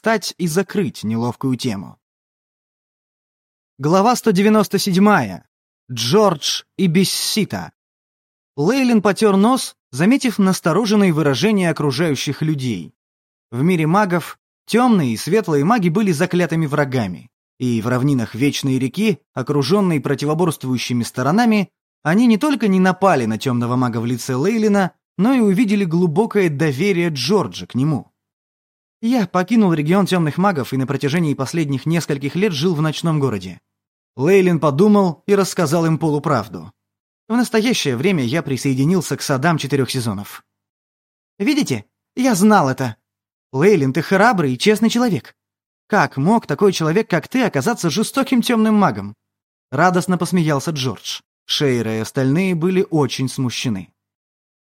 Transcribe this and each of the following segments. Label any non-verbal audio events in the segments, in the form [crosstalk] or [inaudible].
встать и закрыть неловкую тему. Глава 197. Джордж и Бессита. Лейлин потер нос, заметив настороженные выражения окружающих людей. В мире магов темные и светлые маги были заклятыми врагами, и в равнинах Вечной реки, окруженной противоборствующими сторонами, они не только не напали на темного мага в лице Лейлина, но и увидели глубокое доверие Джорджа к нему. Я покинул регион темных магов и на протяжении последних нескольких лет жил в ночном городе. Лейлин подумал и рассказал им полуправду. В настоящее время я присоединился к садам четырех сезонов. «Видите? Я знал это. Лейлин, ты храбрый и честный человек. Как мог такой человек, как ты, оказаться жестоким темным магом?» Радостно посмеялся Джордж. Шейра и остальные были очень смущены.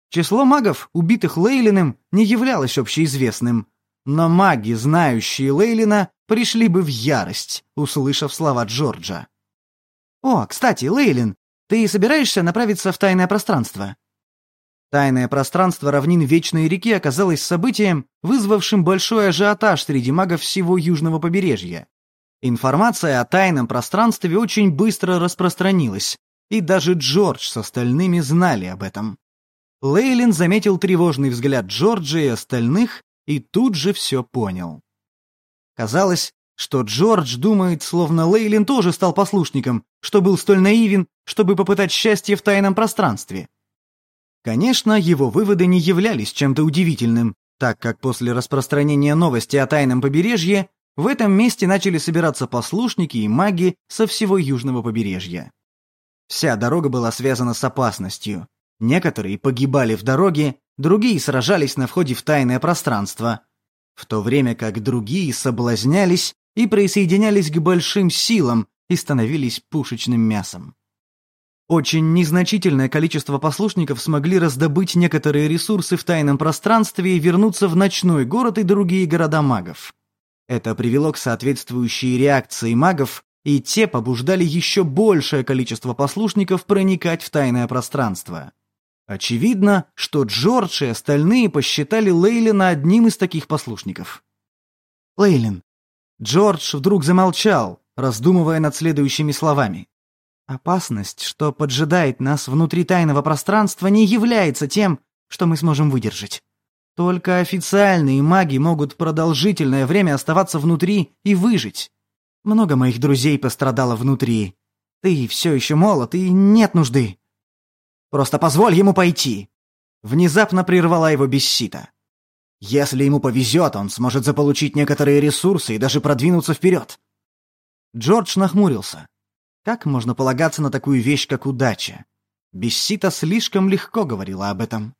Число магов, убитых Лейлиным, не являлось общеизвестным, но маги, знающие Лейлина, пришли бы в ярость, услышав слова Джорджа. «О, кстати, Лейлин, ты собираешься направиться в тайное пространство?» Тайное пространство равнин Вечной реки оказалось событием, вызвавшим большой ажиотаж среди магов всего южного побережья. Информация о тайном пространстве очень быстро распространилась, и даже Джордж с остальными знали об этом. Лейлин заметил тревожный взгляд Джорджа и остальных и тут же все понял. Казалось, что Джордж думает, словно Лейлин тоже стал послушником, что был столь наивен, чтобы попытать счастье в тайном пространстве. Конечно, его выводы не являлись чем-то удивительным, так как после распространения новости о тайном побережье в этом месте начали собираться послушники и маги со всего южного побережья. Вся дорога была связана с опасностью. Некоторые погибали в дороге, другие сражались на входе в тайное пространство, в то время как другие соблазнялись и присоединялись к большим силам и становились пушечным мясом. Очень незначительное количество послушников смогли раздобыть некоторые ресурсы в тайном пространстве и вернуться в ночной город и другие города магов. Это привело к соответствующей реакции магов, и те побуждали еще большее количество послушников проникать в тайное пространство. Очевидно, что Джордж и остальные посчитали Лейлина одним из таких послушников. Лейлин. Джордж вдруг замолчал, раздумывая над следующими словами. Опасность, что поджидает нас внутри тайного пространства, не является тем, что мы сможем выдержать. Только официальные маги могут продолжительное время оставаться внутри и выжить. Много моих друзей пострадало внутри. Ты все еще молод, и нет нужды. Просто позволь ему пойти!» Внезапно прервала его бессита. «Если ему повезет, он сможет заполучить некоторые ресурсы и даже продвинуться вперед». Джордж нахмурился. Как можно полагаться на такую вещь, как удача? Бессита слишком легко говорила об этом.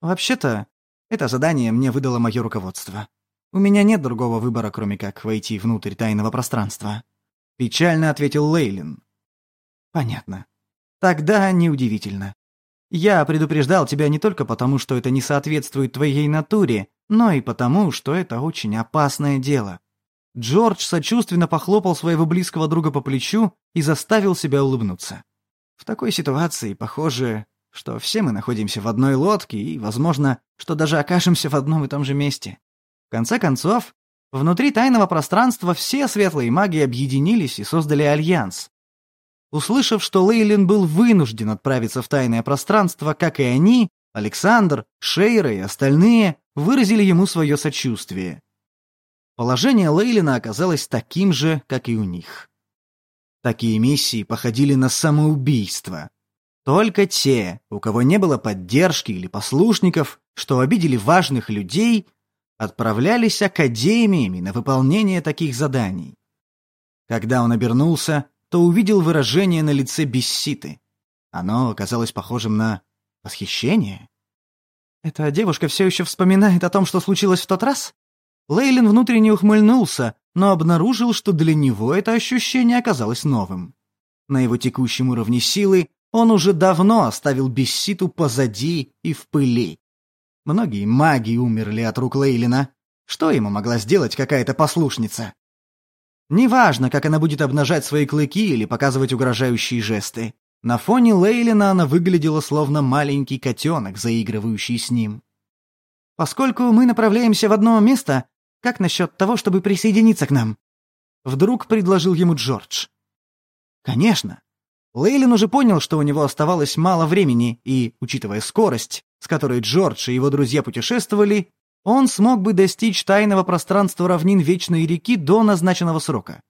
«Вообще-то, это задание мне выдало мое руководство. У меня нет другого выбора, кроме как войти внутрь тайного пространства», — печально ответил Лейлин. «Понятно. Тогда неудивительно. Я предупреждал тебя не только потому, что это не соответствует твоей натуре, но и потому, что это очень опасное дело. Джордж сочувственно похлопал своего близкого друга по плечу и заставил себя улыбнуться. В такой ситуации, похоже, что все мы находимся в одной лодке и, возможно, что даже окажемся в одном и том же месте. В конце концов, внутри тайного пространства все светлые маги объединились и создали альянс. Услышав, что Лейлин был вынужден отправиться в тайное пространство, как и они, Александр, Шейра и остальные выразили ему свое сочувствие. Положение Лейлина оказалось таким же, как и у них. Такие миссии походили на самоубийство. Только те, у кого не было поддержки или послушников, что обидели важных людей, отправлялись академиями на выполнение таких заданий. Когда он обернулся, то увидел выражение на лице Бесситы. Оно оказалось похожим на восхищение. «Эта девушка все еще вспоминает о том, что случилось в тот раз?» Лейлин внутренне ухмыльнулся, но обнаружил, что для него это ощущение оказалось новым. На его текущем уровне силы он уже давно оставил Бесситу позади и в пыли. Многие маги умерли от рук Лейлина. Что ему могла сделать какая-то послушница? Неважно, как она будет обнажать свои клыки или показывать угрожающие жесты. На фоне Лейлина она выглядела словно маленький котенок, заигрывающий с ним. «Поскольку мы направляемся в одно место, как насчет того, чтобы присоединиться к нам?» Вдруг предложил ему Джордж. «Конечно». Лейлин уже понял, что у него оставалось мало времени, и, учитывая скорость, с которой Джордж и его друзья путешествовали, он смог бы достичь тайного пространства равнин Вечной реки до назначенного срока.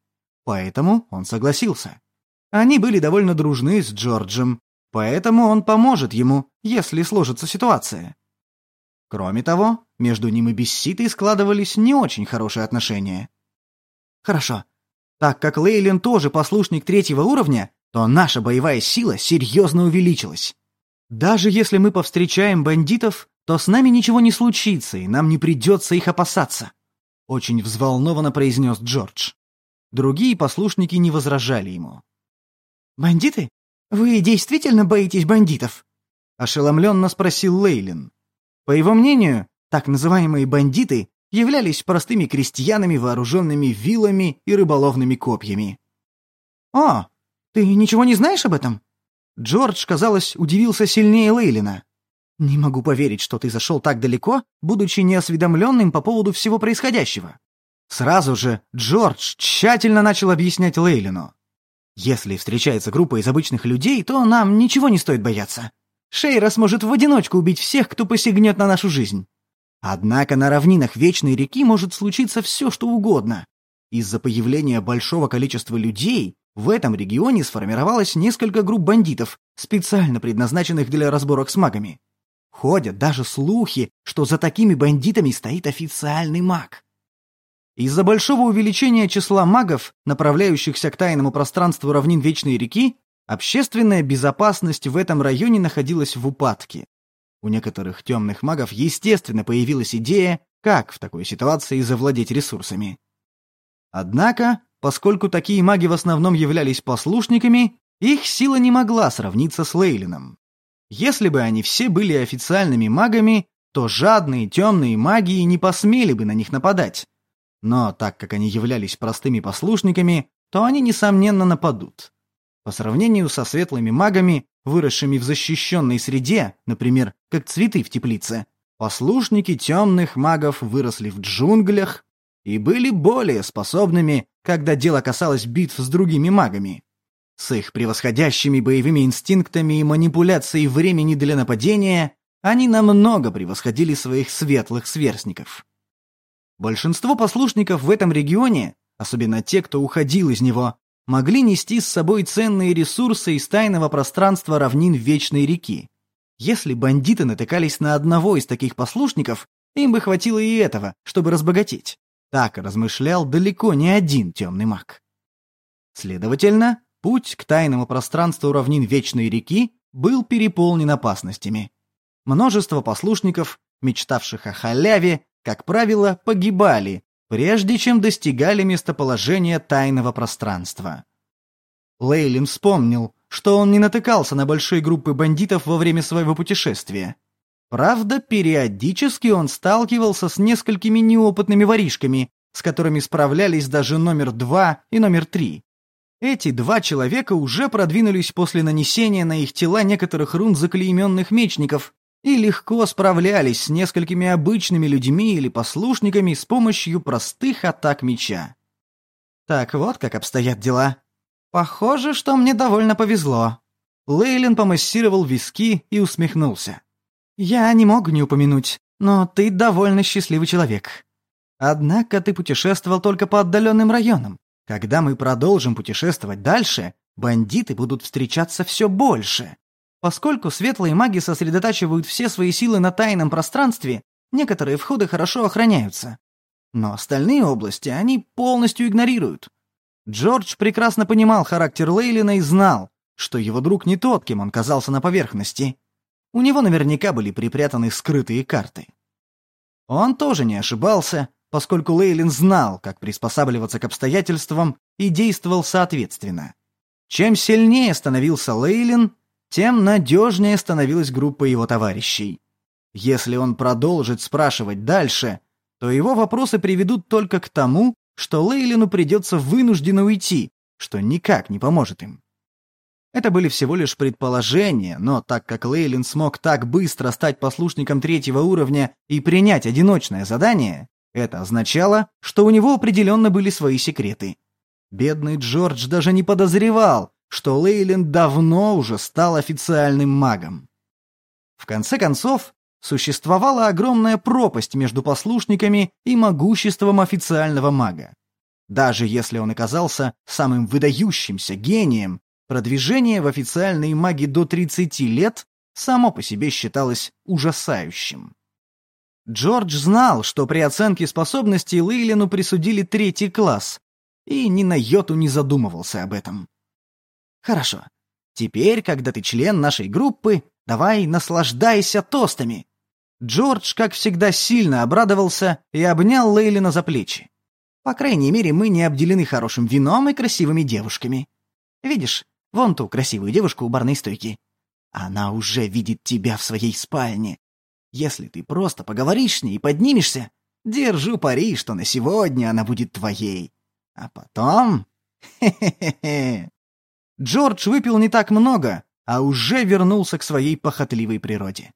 Поэтому он согласился. Они были довольно дружны с Джорджем, поэтому он поможет ему, если сложится ситуация. Кроме того, между ним и Бесситой складывались не очень хорошие отношения. Хорошо. Так как Лейлин тоже послушник третьего уровня, то наша боевая сила серьезно увеличилась. Даже если мы повстречаем бандитов, то с нами ничего не случится, и нам не придется их опасаться. Очень взволнованно произнес Джордж. Другие послушники не возражали ему. «Бандиты? Вы действительно боитесь бандитов?» Ошеломленно спросил Лейлин. По его мнению, так называемые бандиты являлись простыми крестьянами, вооруженными вилами и рыболовными копьями. «О, ты ничего не знаешь об этом?» Джордж, казалось, удивился сильнее Лейлина. «Не могу поверить, что ты зашел так далеко, будучи неосведомленным по поводу всего происходящего». Сразу же Джордж тщательно начал объяснять Лейлину. «Если встречается группа из обычных людей, то нам ничего не стоит бояться. Шейра сможет в одиночку убить всех, кто посягнет на нашу жизнь. Однако на равнинах Вечной реки может случиться все, что угодно. Из-за появления большого количества людей в этом регионе сформировалось несколько групп бандитов, специально предназначенных для разборок с магами. Ходят даже слухи, что за такими бандитами стоит официальный маг. Из-за большого увеличения числа магов, направляющихся к тайному пространству равнин Вечной реки, общественная безопасность в этом районе находилась в упадке. У некоторых темных магов, естественно, появилась идея, как в такой ситуации завладеть ресурсами. Однако, поскольку такие маги в основном являлись послушниками, их сила не могла сравниться с Лейлином. Если бы они все были официальными магами, то жадные темные магии не посмели бы на них нападать. Но так как они являлись простыми послушниками, то они, несомненно, нападут. По сравнению со светлыми магами, выросшими в защищенной среде, например, как цветы в теплице, послушники темных магов выросли в джунглях и были более способными, когда дело касалось битв с другими магами. С их превосходящими боевыми инстинктами и манипуляцией времени для нападения они намного превосходили своих светлых сверстников. Большинство послушников в этом регионе, особенно те, кто уходил из него, могли нести с собой ценные ресурсы из тайного пространства равнин Вечной реки. Если бандиты натыкались на одного из таких послушников, им бы хватило и этого, чтобы разбогатеть. Так размышлял далеко не один темный маг. Следовательно, путь к тайному пространству равнин Вечной реки был переполнен опасностями. Множество послушников, мечтавших о халяве, как правило, погибали, прежде чем достигали местоположения тайного пространства. Лейлин вспомнил, что он не натыкался на большие группы бандитов во время своего путешествия. Правда, периодически он сталкивался с несколькими неопытными воришками, с которыми справлялись даже номер два и номер три. Эти два человека уже продвинулись после нанесения на их тела некоторых рун заклейменных мечников и легко справлялись с несколькими обычными людьми или послушниками с помощью простых атак меча. Так вот как обстоят дела. Похоже, что мне довольно повезло. Лейлин помассировал виски и усмехнулся. Я не мог не упомянуть, но ты довольно счастливый человек. Однако ты путешествовал только по отдаленным районам. Когда мы продолжим путешествовать дальше, бандиты будут встречаться все больше. Поскольку светлые маги сосредотачивают все свои силы на тайном пространстве, некоторые входы хорошо охраняются. Но остальные области они полностью игнорируют. Джордж прекрасно понимал характер Лейлина и знал, что его друг не тот, кем он казался на поверхности. У него наверняка были припрятаны скрытые карты. Он тоже не ошибался, поскольку Лейлин знал, как приспосабливаться к обстоятельствам и действовал соответственно. Чем сильнее становился Лейлин, тем надежнее становилась группа его товарищей. Если он продолжит спрашивать дальше, то его вопросы приведут только к тому, что Лейлину придется вынужденно уйти, что никак не поможет им. Это были всего лишь предположения, но так как Лейлин смог так быстро стать послушником третьего уровня и принять одиночное задание, Это означало, что у него определенно были свои секреты. Бедный Джордж даже не подозревал, что Лейлин давно уже стал официальным магом. В конце концов, существовала огромная пропасть между послушниками и могуществом официального мага. Даже если он оказался самым выдающимся гением, продвижение в официальной маги до 30 лет само по себе считалось ужасающим. Джордж знал, что при оценке способностей Лейлину присудили третий класс, и ни на йоту не задумывался об этом. «Хорошо. Теперь, когда ты член нашей группы, давай наслаждайся тостами». Джордж, как всегда, сильно обрадовался и обнял Лейлина за плечи. «По крайней мере, мы не обделены хорошим вином и красивыми девушками. Видишь, вон ту красивую девушку у барной стойки. Она уже видит тебя в своей спальне. Если ты просто поговоришь с ней и поднимешься, держу пари, что на сегодня она будет твоей. А потом... Хе-хе-хе. [laughs] Джордж выпил не так много, а уже вернулся к своей похотливой природе.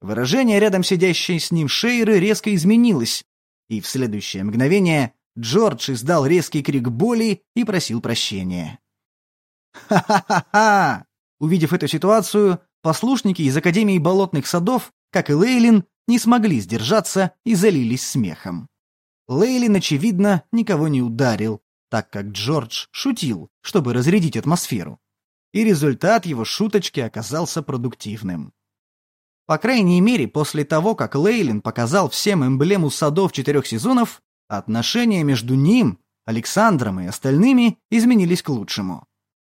Выражение рядом сидящей с ним Шейры резко изменилось, и в следующее мгновение Джордж издал резкий крик боли и просил прощения. «Ха-ха-ха-ха!» Увидев эту ситуацию, послушники из Академии болотных садов, как и Лейлин, не смогли сдержаться и залились смехом. Лейлин, очевидно, никого не ударил, так как Джордж шутил, чтобы разрядить атмосферу. И результат его шуточки оказался продуктивным. По крайней мере, после того, как Лейлин показал всем эмблему садов четырех сезонов, отношения между ним, Александром и остальными изменились к лучшему.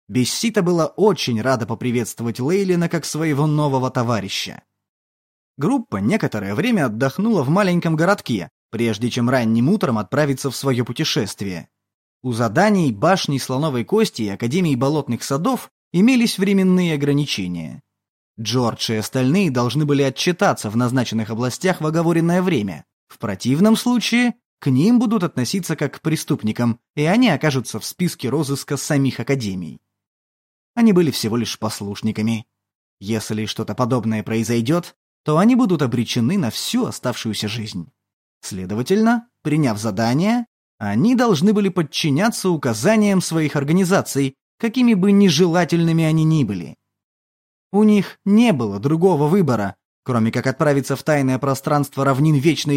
Бессита была очень рада поприветствовать Лейлина как своего нового товарища. Группа некоторое время отдохнула в маленьком городке, прежде чем ранним утром отправиться в свое путешествие. У заданий башни Слоновой Кости и Академии Болотных Садов имелись временные ограничения. Джордж и остальные должны были отчитаться в назначенных областях в оговоренное время. В противном случае к ним будут относиться как к преступникам, и они окажутся в списке розыска самих академий. Они были всего лишь послушниками. Если что-то подобное произойдет, то они будут обречены на всю оставшуюся жизнь. Следовательно, приняв задание, они должны были подчиняться указаниям своих организаций, какими бы нежелательными они ни были. У них не было другого выбора, кроме как отправиться в тайное пространство равнин Вечной